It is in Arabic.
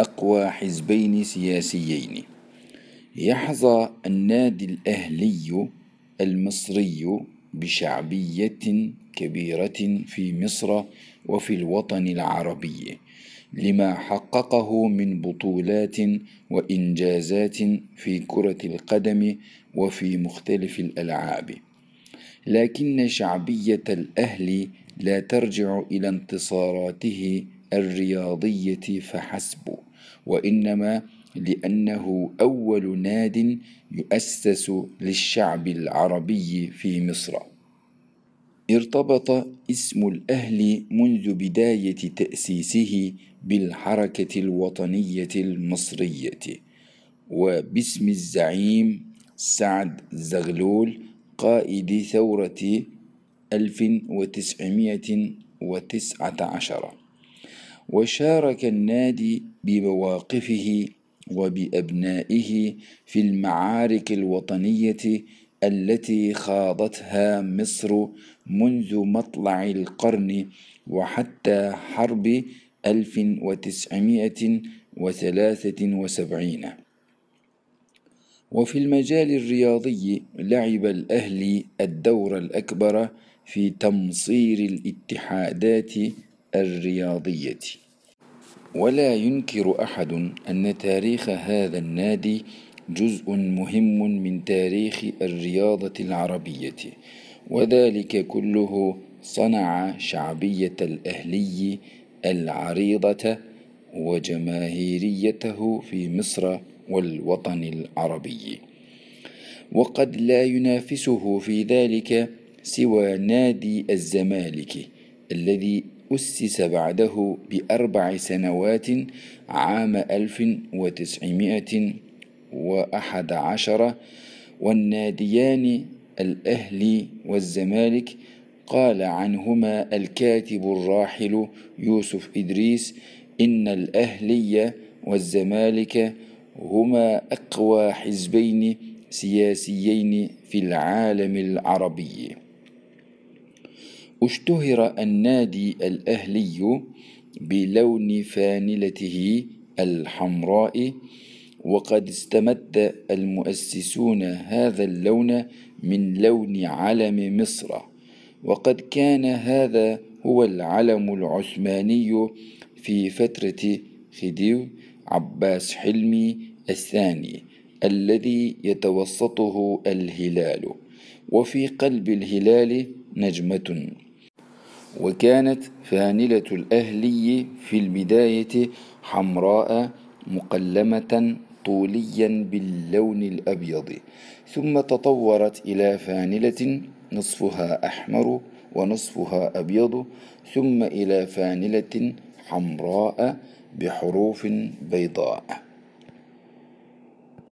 أقوى حزبين سياسيين. يحظى النادي الأهلي المصري بشعبية كبيرة في مصر وفي الوطن العربي لما حققه من بطولات وإنجازات في كرة القدم وفي مختلف الألعاب. لكن شعبية الأهل لا ترجع إلى انتصاراته الرياضية فحسب. وإنما لأنه أول ناد يؤسس للشعب العربي في مصر. ارتبط اسم الأهل منذ بداية تأسيسه بالحركة الوطنية المصرية. وباسم الزعيم سعد زغلول قائد ثورة 1919 وشارك النادي بمواقفه وبأبنائه في المعارك الوطنية التي خاضتها مصر منذ مطلع القرن وحتى حرب 1973 وفي المجال الرياضي لعب الأهلي الدور الأكبر في تمصير الاتحادات الرياضية. ولا ينكر أحد أن تاريخ هذا النادي جزء مهم من تاريخ الرياضة العربية وذلك كله صنع شعبية الأهلي العريضة وجماهيريته في مصر والوطن العربي. وقد لا ينافسه في ذلك سوى نادي الزمالك الذي أسس بعده بأربع سنوات عام ألف وتسعمائة وأحد عشر والناديان الأهلي والزمالك. قال عنهما الكاتب الراحل يوسف إدريس إن الأهلي والزمالك هما أقوى حزبين سياسيين في العالم العربي. اشتهر النادي الأهلي بلون فانلته الحمراء وقد استمد المؤسسون هذا اللون من لون علم مصر. وقد كان هذا هو العلم العثماني في فترة خديو عباس حلمي الثاني الذي يتوسطه الهلال. وفي قلب الهلال نجمة. وكانت فانلة الأهلي في البداية حمراء مقلمة طوليا باللون الأبيض ثم تطورت إلى فانلة نصفها أحمر ونصفها أبيض ثم إلى فانلة حمراء بحروف بيضاء.